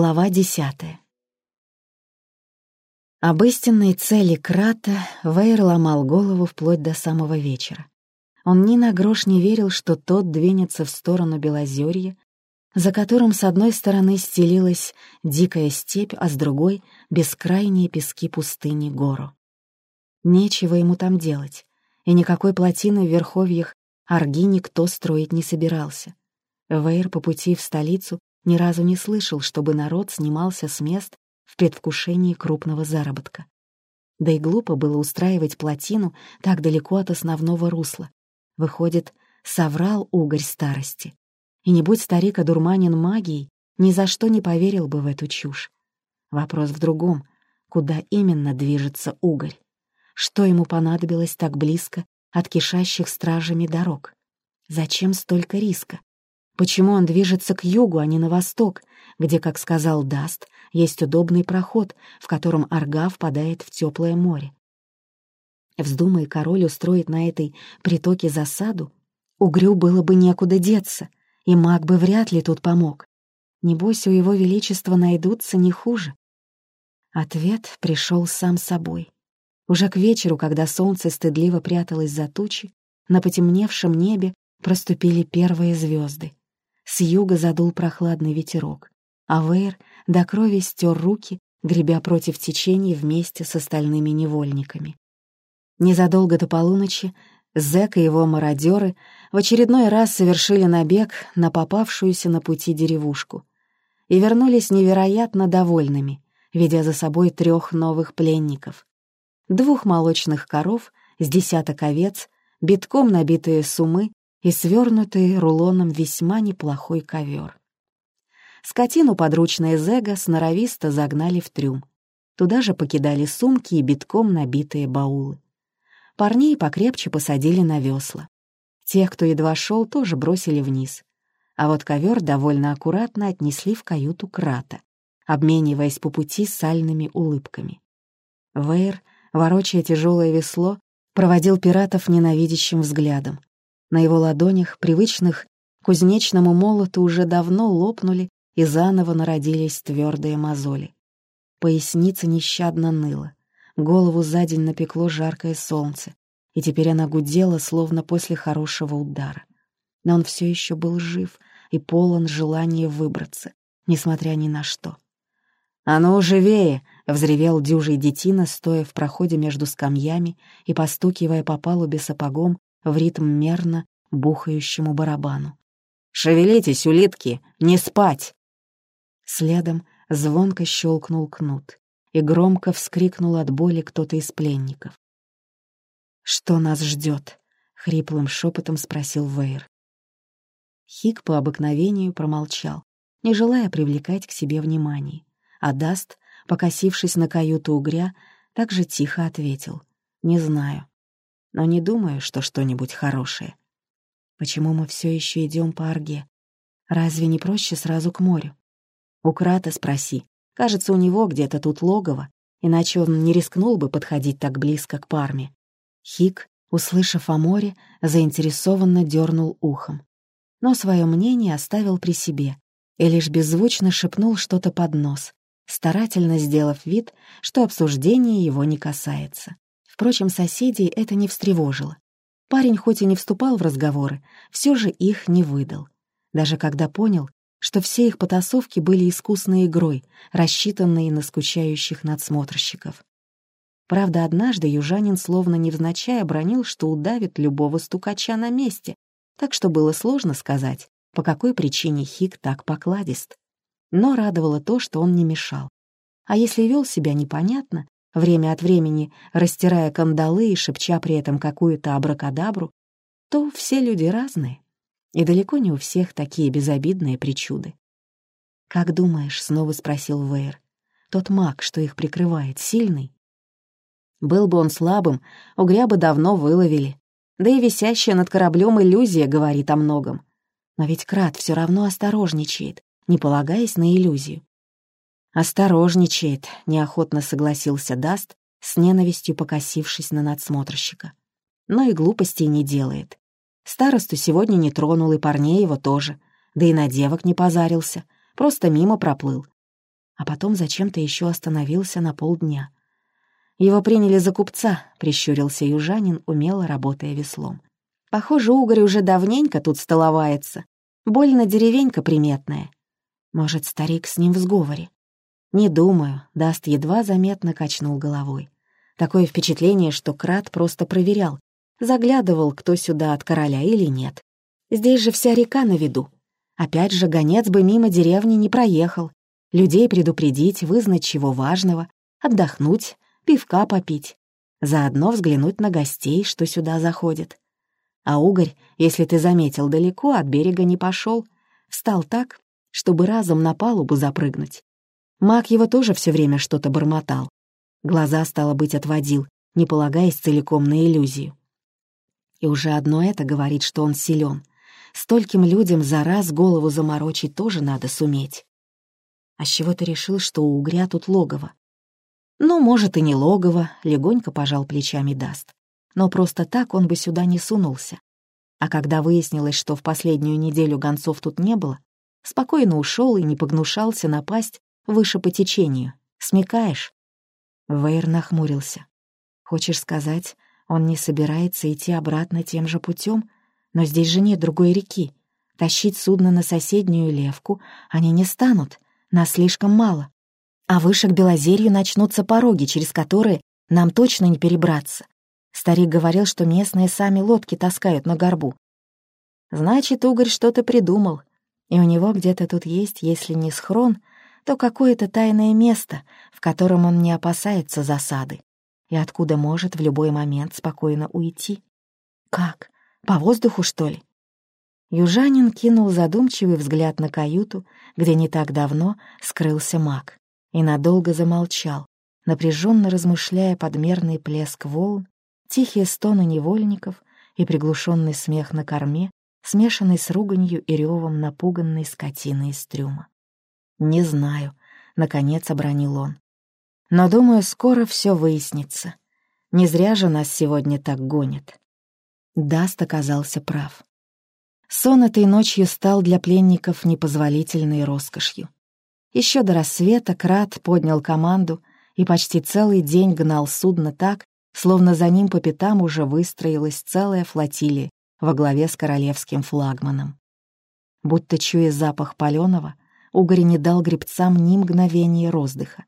Глава десятая. Об истинной цели Крата Вейр ломал голову вплоть до самого вечера. Он ни на грош не верил, что тот двинется в сторону Белозерья, за которым с одной стороны стелилась дикая степь, а с другой — бескрайние пески пустыни Гору. Нечего ему там делать, и никакой плотины в верховьях Арги никто строить не собирался. Вейр по пути в столицу ни разу не слышал, чтобы народ снимался с мест в предвкушении крупного заработка. Да и глупо было устраивать плотину так далеко от основного русла. Выходит, соврал угорь старости. И не будь старик одурманен магией, ни за что не поверил бы в эту чушь. Вопрос в другом. Куда именно движется угорь? Что ему понадобилось так близко от кишащих стражами дорог? Зачем столько риска? Почему он движется к югу, а не на восток, где, как сказал Даст, есть удобный проход, в котором Арга впадает в теплое море? Вздумай король устроить на этой притоке засаду, угрю было бы некуда деться, и маг бы вряд ли тут помог. Небось, у его величества найдутся не хуже. Ответ пришел сам собой. Уже к вечеру, когда солнце стыдливо пряталось за тучи, на потемневшем небе проступили первые звезды. С юга задул прохладный ветерок, а Вейр до крови стер руки, гребя против течения вместе с остальными невольниками. Незадолго до полуночи Зэк и его мародеры в очередной раз совершили набег на попавшуюся на пути деревушку и вернулись невероятно довольными, ведя за собой трех новых пленников. Двух молочных коров с десяток овец, битком набитые сумы и свернутый рулоном весьма неплохой ковер. Скотину подручные зэга сноровисто загнали в трюм. Туда же покидали сумки и битком набитые баулы. Парней покрепче посадили на весла. Тех, кто едва шел, тоже бросили вниз. А вот ковер довольно аккуратно отнесли в каюту Крата, обмениваясь по пути сальными улыбками. Вейр, ворочая тяжелое весло, проводил пиратов ненавидящим взглядом. На его ладонях, привычных кузнечному молоту, уже давно лопнули и заново народились твердые мозоли. Поясница нещадно ныла, голову за день напекло жаркое солнце, и теперь она гудела, словно после хорошего удара. Но он все еще был жив и полон желания выбраться, несмотря ни на что. «А ну, живее!» — взревел дюжий детина, стоя в проходе между скамьями и постукивая по палубе сапогом в ритм мерно бухающему барабану. «Шевелитесь, улитки! Не спать!» Следом звонко щелкнул кнут, и громко вскрикнул от боли кто-то из пленников. «Что нас ждет? хриплым шепотом спросил Вейр. Хик по обыкновению промолчал, не желая привлекать к себе внимание, а Даст, покосившись на каюту угря, также тихо ответил «Не знаю но не думаю, что что-нибудь хорошее. Почему мы все еще идем по Арге? Разве не проще сразу к морю? У Крата спроси. Кажется, у него где-то тут логово, иначе он не рискнул бы подходить так близко к Парме. Хик, услышав о море, заинтересованно дернул ухом. Но свое мнение оставил при себе и лишь беззвучно шепнул что-то под нос, старательно сделав вид, что обсуждение его не касается. Впрочем, соседей это не встревожило. Парень хоть и не вступал в разговоры, все же их не выдал. Даже когда понял, что все их потасовки были искусной игрой, рассчитанной на скучающих надсмотрщиков. Правда, однажды южанин словно невзначай обронил, что удавит любого стукача на месте, так что было сложно сказать, по какой причине Хик так покладист. Но радовало то, что он не мешал. А если вел себя непонятно, время от времени растирая кандалы и шепча при этом какую-то абракадабру, то все люди разные, и далеко не у всех такие безобидные причуды. «Как думаешь?» — снова спросил Вейр. «Тот маг, что их прикрывает, сильный?» Был бы он слабым, угря бы давно выловили. Да и висящая над кораблем иллюзия говорит о многом. Но ведь Крат все равно осторожничает, не полагаясь на иллюзию. «Осторожничает», — неохотно согласился Даст, с ненавистью покосившись на надсмотрщика. Но и глупостей не делает. Старосту сегодня не тронул, и парней его тоже. Да и на девок не позарился, просто мимо проплыл. а потом зачем-то еще остановился на полдня. «Его приняли за купца», — прищурился южанин, умело работая веслом. «Похоже, угорь уже давненько тут столовается. Больно деревенька приметная. Может, старик с ним в сговоре?» «Не думаю», — Даст едва заметно качнул головой. Такое впечатление, что Крат просто проверял, заглядывал, кто сюда от короля или нет. Здесь же вся река на виду. Опять же, гонец бы мимо деревни не проехал. Людей предупредить, вызнать чего важного, отдохнуть, пивка попить. Заодно взглянуть на гостей, что сюда заходят. А угорь, если ты заметил, далеко от берега не пошел, встал так, чтобы разом на палубу запрыгнуть. Маг его тоже все время что-то бормотал. Глаза, стало быть, отводил, не полагаясь целиком на иллюзию. И уже одно это говорит, что он силен. Стольким людям за раз голову заморочить тоже надо суметь. А с чего ты решил, что у угря тут логово? Ну, может, и не логово, легонько пожал плечами Даст. Но просто так он бы сюда не сунулся. А когда выяснилось, что в последнюю неделю гонцов тут не было, спокойно ушел и не погнушался напасть выше по течению. Смекаешь?» Вейр нахмурился. «Хочешь сказать, он не собирается идти обратно тем же путем? Но здесь же нет другой реки. Тащить судно на соседнюю левку они не станут, нас слишком мало. А выше к Белозерью начнутся пороги, через которые нам точно не перебраться. Старик говорил, что местные сами лодки таскают на горбу. Значит, Угорь что-то придумал, и у него где-то тут есть, если не схрон, то какое-то тайное место, в котором он не опасается засады и откуда может в любой момент спокойно уйти. Как? По воздуху, что ли? Южанин кинул задумчивый взгляд на каюту, где не так давно скрылся маг, и надолго замолчал, напряженно размышляя подмерный плеск волн, тихие стоны невольников и приглушенный смех на корме, смешанный с руганью и ревом напуганной скотины из трюма. «Не знаю», — наконец обронил он. «Но, думаю, скоро все выяснится. Не зря же нас сегодня так гонят». Даст оказался прав. Сон этой ночью стал для пленников непозволительной роскошью. Еще до рассвета Крат поднял команду и почти целый день гнал судно так, словно за ним по пятам уже выстроилась целая флотилия во главе с королевским флагманом. Будто чуя запах палёного, Угорь не дал гребцам ни мгновения роздыха.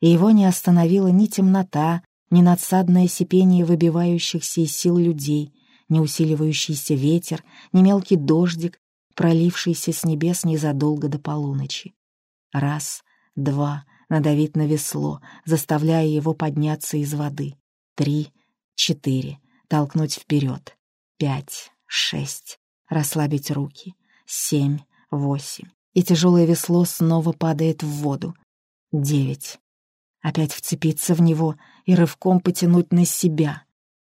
И его не остановила ни темнота, ни надсадное сипение выбивающихся из сил людей, ни усиливающийся ветер, ни мелкий дождик, пролившийся с небес незадолго до полуночи. Раз, два, надавить на весло, заставляя его подняться из воды. Три, четыре, толкнуть вперед. Пять, шесть, расслабить руки. Семь, восемь и тяжелое весло снова падает в воду. Девять. Опять вцепиться в него и рывком потянуть на себя.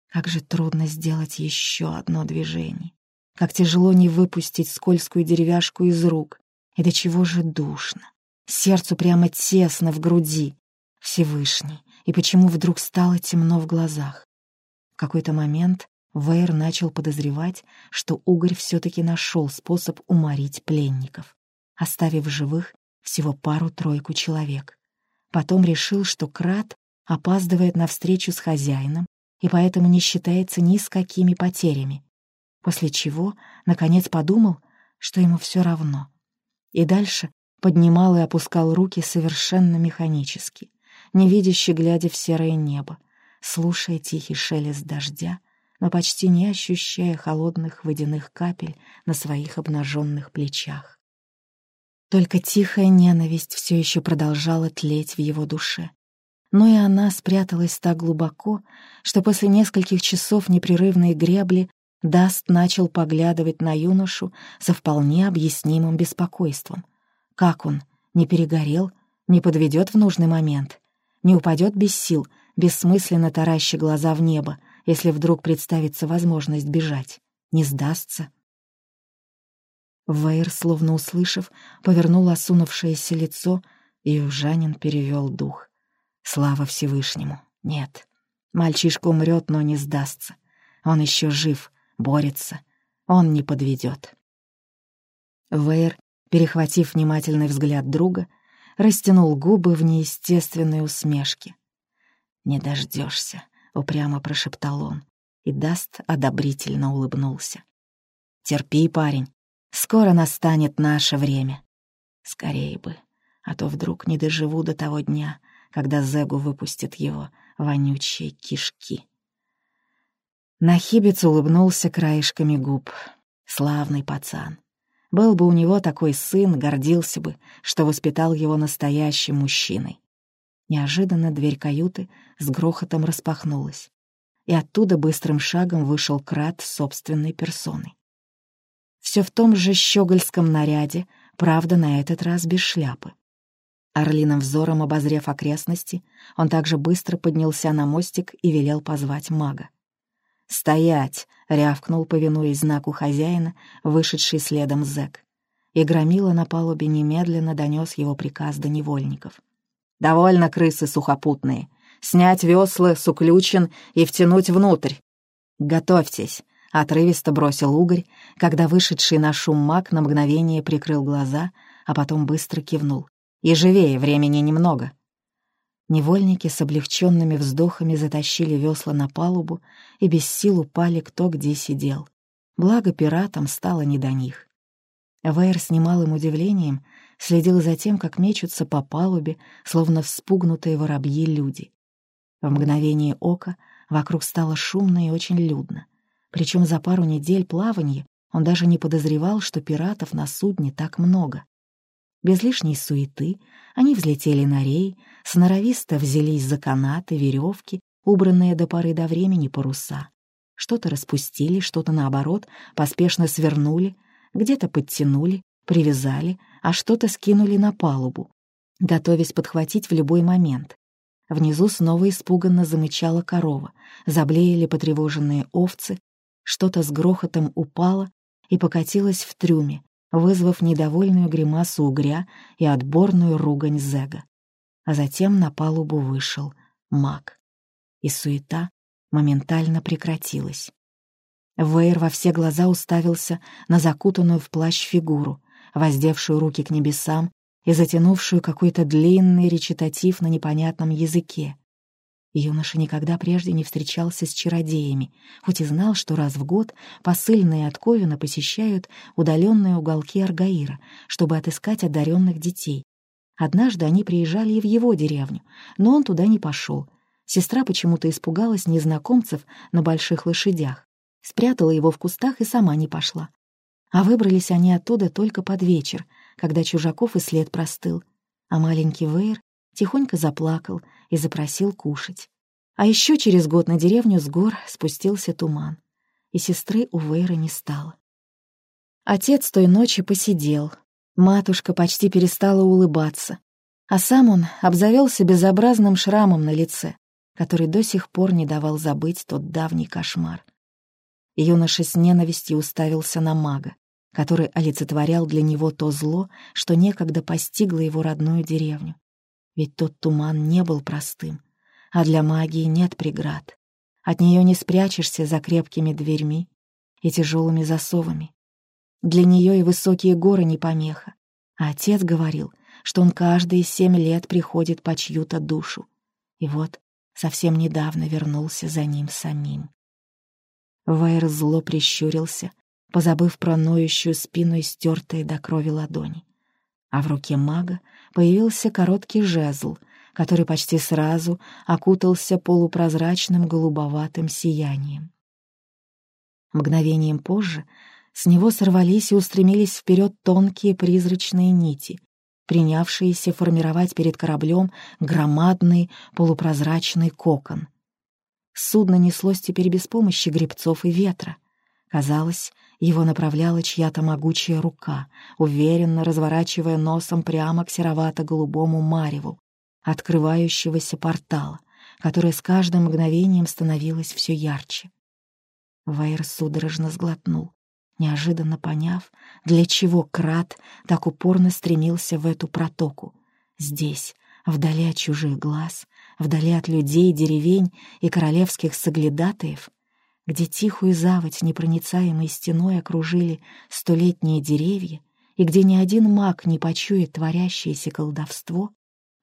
Как же трудно сделать еще одно движение. Как тяжело не выпустить скользкую деревяшку из рук. И до чего же душно. Сердцу прямо тесно в груди. Всевышний. И почему вдруг стало темно в глазах? В какой-то момент Вейр начал подозревать, что Угорь все-таки нашел способ уморить пленников оставив живых всего пару-тройку человек. Потом решил, что Крат опаздывает на встречу с хозяином и поэтому не считается ни с какими потерями, после чего, наконец, подумал, что ему все равно. И дальше поднимал и опускал руки совершенно механически, невидяще глядя в серое небо, слушая тихий шелест дождя, но почти не ощущая холодных водяных капель на своих обнаженных плечах. Только тихая ненависть все еще продолжала тлеть в его душе. Но и она спряталась так глубоко, что после нескольких часов непрерывной гребли Даст начал поглядывать на юношу со вполне объяснимым беспокойством. Как он, не перегорел, не подведет в нужный момент, не упадет без сил, бессмысленно тараща глаза в небо, если вдруг представится возможность бежать, не сдастся? Вейр, словно услышав, повернул осунувшееся лицо, и южанин перевел дух. Слава Всевышнему! Нет. Мальчишка умрет, но не сдастся. Он еще жив, борется. Он не подведет. Вейр, перехватив внимательный взгляд друга, растянул губы в неестественной усмешке. «Не дождешься», — упрямо прошептал он, и Даст одобрительно улыбнулся. «Терпи, парень, скоро настанет наше время. Скорее бы, а то вдруг не доживу до того дня, когда Зегу выпустит его вонючие кишки». Нахибец улыбнулся краешками губ. Славный пацан. Был бы у него такой сын, гордился бы, что воспитал его настоящим мужчиной. Неожиданно дверь каюты с грохотом распахнулась, и оттуда быстрым шагом вышел Крат собственной персоной. Все в том же щегольском наряде, правда, на этот раз без шляпы. Орлиным взором обозрев окрестности, он также быстро поднялся на мостик и велел позвать мага. «Стоять!» — рявкнул, повинуясь знаку хозяина, вышедший следом зэк. И громила на палубе немедленно донес его приказ до невольников. «Довольно, крысы сухопутные. Снять весла с уключен и втянуть внутрь. Готовьтесь!» — отрывисто бросил угорь, когда вышедший на шум маг на мгновение прикрыл глаза, а потом быстро кивнул. «И живее, времени немного». Невольники с облегченными вздохами затащили весла на палубу и без сил упали кто где сидел. Благо пиратам стало не до них. Вейр с немалым удивлением следил за тем, как мечутся по палубе, словно вспугнутые воробьи люди. В мгновение ока вокруг стало шумно и очень людно. Причем за пару недель плавания он даже не подозревал, что пиратов на судне так много. Без лишней суеты они взлетели на рей, сноровисто взялись за канаты, веревки, убранные до поры до времени паруса. Что-то распустили, что-то, наоборот, поспешно свернули, где-то подтянули, привязали, а что-то скинули на палубу, готовясь подхватить в любой момент. Внизу снова испуганно замычала корова, заблеяли потревоженные овцы, что-то с грохотом упало и покатилось в трюме, вызвав недовольную гримасу угря и отборную ругань зэга. А затем на палубу вышел маг. И суета моментально прекратилась. Вейр во все глаза уставился на закутанную в плащ фигуру, воздевшую руки к небесам и затянувшую какой-то длинный речитатив на непонятном языке. Юноша никогда прежде не встречался с чародеями, хоть и знал, что раз в год посыльные от Ковина посещают удаленные уголки Аргаира, чтобы отыскать одаренных детей. Однажды они приезжали и в его деревню, но он туда не пошел. Сестра почему-то испугалась незнакомцев на больших лошадях, спрятала его в кустах и сама не пошла. А выбрались они оттуда только под вечер, когда чужаков и след простыл, а маленький Вейр тихонько заплакал и запросил кушать. А еще через год на деревню с гор спустился туман, и сестры у Вейра не стало. Отец той ночи посидел, матушка почти перестала улыбаться, а сам он обзавелся безобразным шрамом на лице, который до сих пор не давал забыть тот давний кошмар. Юноша с ненавистью уставился на мага, который олицетворял для него то зло, что некогда постигло его родную деревню. Ведь тот туман не был простым, а для магии нет преград. От нее не спрячешься за крепкими дверьми и тяжелыми засовами. Для нее и высокие горы не помеха. А отец говорил, что он каждые семь лет приходит по чью-то душу. И вот совсем недавно вернулся за ним самим. Вайр зло прищурился, позабыв про ноющую спину и стертые до крови ладони. А в руке мага появился короткий жезл, который почти сразу окутался полупрозрачным голубоватым сиянием. Мгновением позже с него сорвались и устремились вперед тонкие призрачные нити, принявшиеся формировать перед кораблем громадный полупрозрачный кокон. Судно неслось теперь без помощи гребцов и ветра. Казалось, его направляла чья-то могучая рука, уверенно разворачивая носом прямо к серовато-голубому мареву, открывающегося портала, которое с каждым мгновением становилось все ярче. Вейр судорожно сглотнул, неожиданно поняв, для чего Крат так упорно стремился в эту протоку. Здесь, вдали от чужих глаз, вдали от людей, деревень и королевских соглядатаев, где тихую заводь непроницаемой стеной окружили столетние деревья и где ни один маг не почует творящееся колдовство,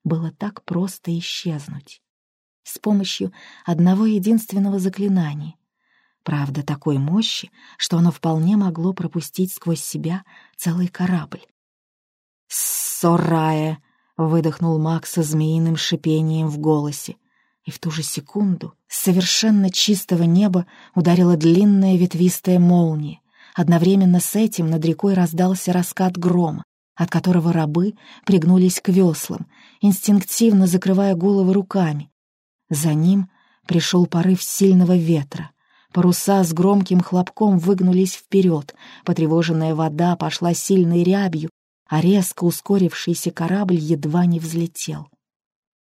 было так просто исчезнуть. С помощью одного единственного заклинания. Правда, такой мощи, что оно вполне могло пропустить сквозь себя целый корабль. «Сорая!» — выдохнул Макс со змеиным шипением в голосе. И в ту же секунду с совершенно чистого неба ударила длинная ветвистая молния. Одновременно с этим над рекой раздался раскат грома, от которого рабы пригнулись к веслам, инстинктивно закрывая головы руками. За ним пришел порыв сильного ветра. Паруса с громким хлопком выгнулись вперед, потревоженная вода пошла сильной рябью, а резко ускорившийся корабль едва не взлетел.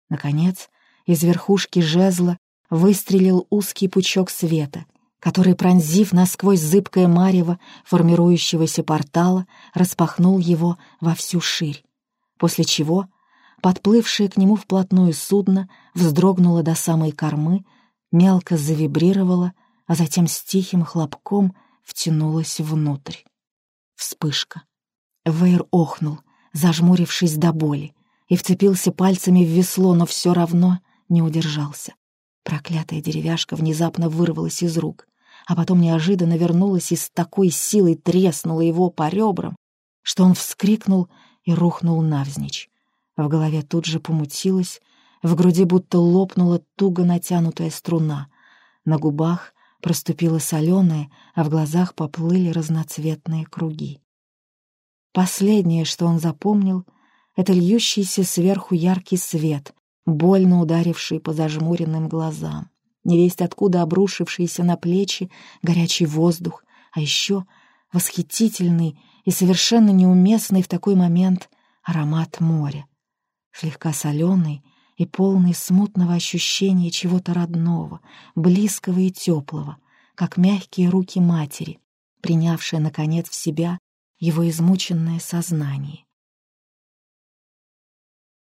Наконец, из верхушки жезла выстрелил узкий пучок света, который, пронзив насквозь зыбкое марево формирующегося портала, распахнул его во всю ширь, после чего подплывшее к нему вплотную судно вздрогнуло до самой кормы, мелко завибрировало, а затем с тихим хлопком втянулось внутрь. Вспышка. Вейр охнул, зажмурившись до боли, и вцепился пальцами в весло, но все равно не удержался. Проклятая деревяшка внезапно вырвалась из рук, а потом неожиданно вернулась и с такой силой треснула его по ребрам, что он вскрикнул и рухнул навзничь. В голове тут же помутилось, в груди будто лопнула туго натянутая струна, на губах проступило соленое, а в глазах поплыли разноцветные круги. Последнее, что он запомнил, — это льющийся сверху яркий свет, больно ударивший по зажмуренным глазам, невесть откуда обрушившийся на плечи горячий воздух, а еще восхитительный и совершенно неуместный в такой момент аромат моря, слегка соленый и полный смутного ощущения чего-то родного, близкого и теплого, как мягкие руки матери, принявшие, наконец, в себя его измученное сознание.